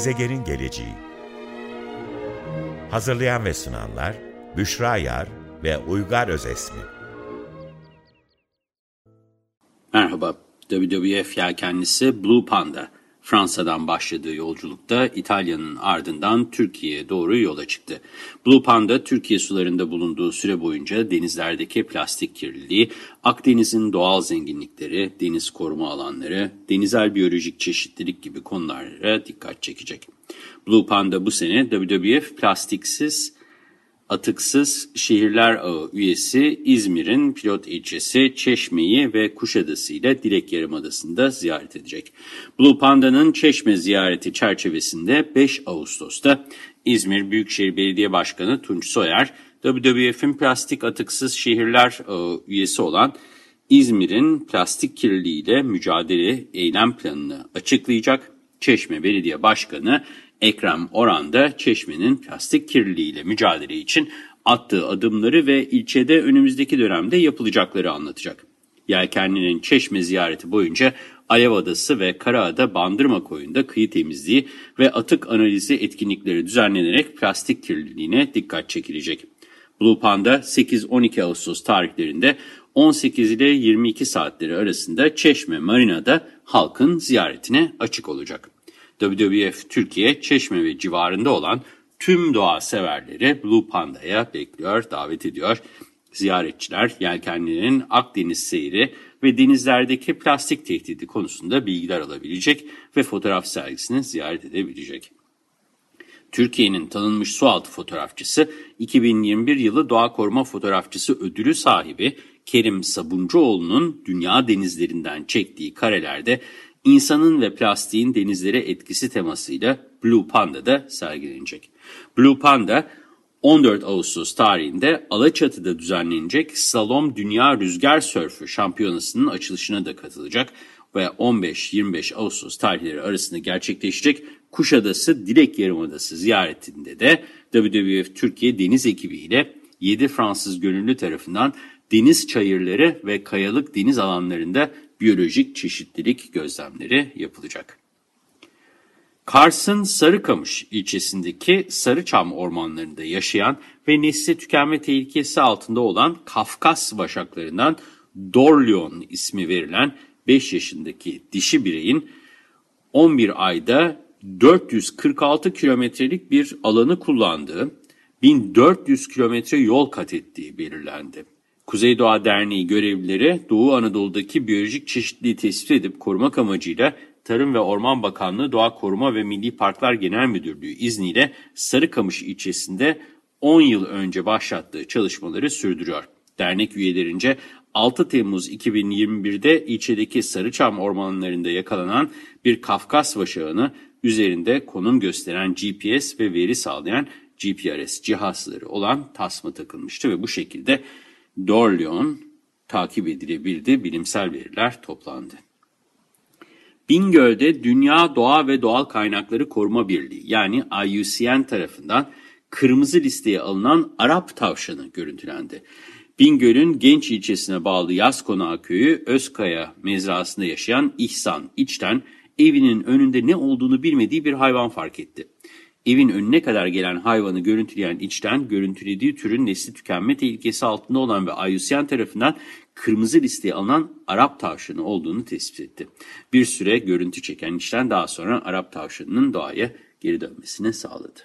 Gezegenin Geleceği Hazırlayan ve sunanlar Büşra Yar ve Uygar Özesmi. Merhaba, WWF yelkenlisi Blue Panda, Fransa'dan başladığı yolculukta İtalya'nın ardından Türkiye'ye doğru yola çıktı. Blue Panda, Türkiye sularında bulunduğu süre boyunca denizlerdeki plastik kirliliği, Akdeniz'in doğal zenginlikleri, deniz koruma alanları, denizel biyolojik çeşitlilik gibi konulara dikkat çekecek. Blue Panda bu sene WWF Plastiksiz Atıksız Şehirler Ağı üyesi İzmir'in pilot ilçesi Çeşme'yi ve Kuşadası ile Dilek Yarımadası'nda ziyaret edecek. Blue Panda'nın Çeşme ziyareti çerçevesinde 5 Ağustos'ta İzmir Büyükşehir Belediye Başkanı Tunç Soyer, WWF'in Plastik Atıksız Şehirler Ağı üyesi olan İzmir'in plastik kirliliğiyle mücadele eylem planını açıklayacak. Çeşme Belediye Başkanı Ekrem Oran da Çeşme'nin plastik kirliliğiyle mücadele için attığı adımları ve ilçede önümüzdeki dönemde yapılacakları anlatacak. Yelkenli'nin Çeşme ziyareti boyunca Alev Adası ve Karaada Bandırma Koyu'nda kıyı temizliği ve atık analizi etkinlikleri düzenlenerek plastik kirliliğine dikkat çekilecek. Blue Panda 8-12 Ağustos tarihlerinde 18 ile 22 saatleri arasında Çeşme Marina'da halkın ziyaretine açık olacak. WWF Türkiye, Çeşme ve civarında olan tüm doğa severleri Blue Panda'ya bekliyor, davet ediyor. Ziyaretçiler yelkenlilerin Akdeniz seyri ve denizlerdeki plastik tehdidi konusunda bilgiler alabilecek ve fotoğraf sergisini ziyaret edebilecek. Türkiye'nin tanınmış sualtı fotoğrafçısı, 2021 yılı Doğa Koruma Fotoğrafçısı ödülü sahibi Kerim Sabuncuoğlu'nun dünya denizlerinden çektiği karelerde insanın ve plastiğin denizlere etkisi temasıyla Blue Panda'da sergilenecek. Blue Panda 14 Ağustos tarihinde Alaçatı'da düzenlenecek Slalom Dünya Rüzgar Sörfü Şampiyonası'nın açılışına da katılacak ve 15-25 Ağustos tarihleri arasında gerçekleşecek Kuşadası Dilek Yarımadası ziyaretinde de WWF Türkiye Deniz Ekibi ile 7 Fransız gönüllü tarafından deniz çayırları ve kayalık deniz alanlarında biyolojik çeşitlilik gözlemleri yapılacak. Kars'ın Sarıkamış ilçesindeki Sarıçam ormanlarında yaşayan ve nesli tükenme tehlikesi altında olan Kafkas başaklarından Dorleon ismi verilen 5 yaşındaki dişi bireyin 11 ayda 446 kilometrelik bir alanı kullandığı, 1400 kilometre yol kat ettiği belirlendi. Kuzey Doğa Derneği görevlileri Doğu Anadolu'daki biyolojik çeşitliliği tespit edip korumak amacıyla Tarım ve Orman Bakanlığı Doğa Koruma ve Milli Parklar Genel Müdürlüğü izniyle Sarıkamış ilçesinde 10 yıl önce başlattığı çalışmaları sürdürüyor. Dernek üyelerince 6 Temmuz 2021'de ilçedeki Sarıçam ormanlarında yakalanan bir Kafkas vaşağını üzerinde konum gösteren GPS ve veri sağlayan GPRS cihazları olan tasma takılmıştı ve bu şekilde Dorleon takip edilebildi, bilimsel veriler toplandı. Bingöl'de Dünya Doğa ve Doğal Kaynakları Koruma Birliği yani IUCN tarafından kırmızı listeye alınan Arap tavşanı görüntülendi. Bingöl'ün Genç ilçesine bağlı Yaz Konağı köyü Özkaya mezrasında yaşayan İhsan İçten evinin önünde ne olduğunu bilmediği bir hayvan fark etti. Evin önüne kadar gelen hayvanı görüntüleyen içten görüntülediği türün nesli tükenme tehlikesi altında olan ve IUCN tarafından kırmızı listeye alınan Arap tavşanı olduğunu tespit etti. Bir süre görüntü çeken içten daha sonra Arap tavşanının doğaya geri dönmesini sağladı.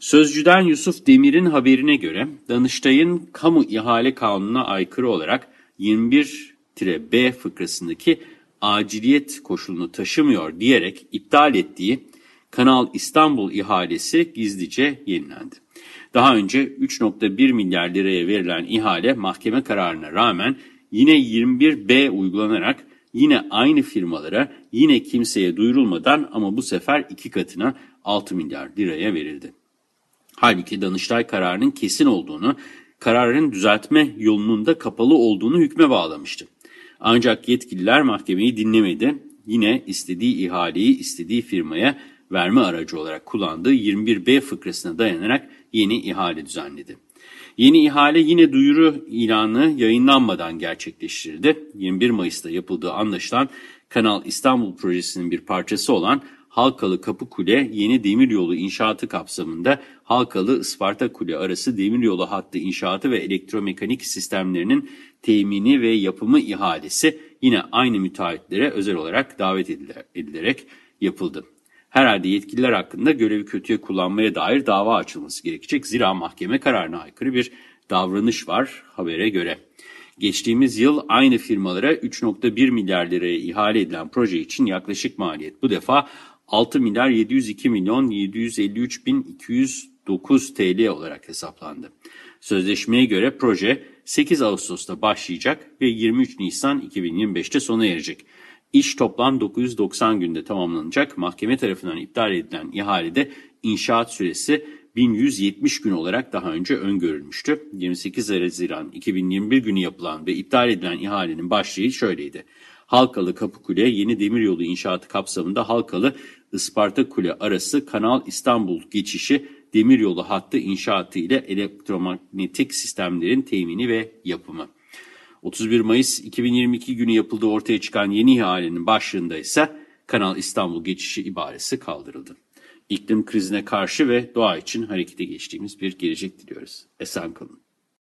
Sözcüden Yusuf Demir'in haberine göre Danıştay'ın kamu ihale kanununa aykırı olarak 21-B fıkrasındaki aciliyet koşulunu taşımıyor diyerek iptal ettiği Kanal İstanbul ihalesi gizlice yenilendi. Daha önce 3.1 milyar liraya verilen ihale mahkeme kararına rağmen yine 21B uygulanarak yine aynı firmalara yine kimseye duyurulmadan ama bu sefer iki katına 6 milyar liraya verildi. Halbuki Danıştay kararının kesin olduğunu, kararın düzeltme yolunun da kapalı olduğunu hükme bağlamıştı. Ancak yetkililer mahkemeyi dinlemedi. Yine istediği ihaleyi istediği firmaya verme aracı olarak kullandığı 21B fıkrasına dayanarak yeni ihale düzenledi. Yeni ihale yine duyuru ilanı yayınlanmadan gerçekleştirildi. 21 Mayıs'ta yapıldığı anlaşılan Kanal İstanbul projesinin bir parçası olan Halkalı Kapıkule yeni demiryolu inşaatı kapsamında Halkalı Isparta Kule arası demiryolu hattı inşaatı ve elektromekanik sistemlerinin temini ve yapımı ihalesi yine aynı müteahhitlere özel olarak davet edilerek yapıldı. Herhalde yetkililer hakkında görevi kötüye kullanmaya dair dava açılması gerekecek. Zira mahkeme kararına aykırı bir davranış var habere göre. Geçtiğimiz yıl aynı firmalara 3.1 milyar liraya ihale edilen proje için yaklaşık maliyet bu defa 6 milyar 702 milyon 753 bin 209 TL olarak hesaplandı. Sözleşmeye göre proje 8 Ağustos'ta başlayacak ve 23 Nisan 2025'te sona erecek. İş toplam 990 günde tamamlanacak. Mahkeme tarafından iptal edilen ihalede inşaat süresi 1170 gün olarak daha önce öngörülmüştü. 28 Haziran 2021 günü yapılan ve iptal edilen ihalenin başlığı şöyleydi. Halkalı Kapıkule yeni demiryolu inşaatı kapsamında Halkalı Isparta Kule arası Kanal İstanbul geçişi demiryolu hattı inşaatı ile elektromanyetik sistemlerin temini ve yapımı. 31 Mayıs 2022 günü yapıldığı ortaya çıkan yeni ihalenin başlığında ise Kanal İstanbul geçişi ibaresi kaldırıldı. İklim krizine karşı ve doğa için harekete geçtiğimiz bir gelecek diliyoruz. Esen kalın.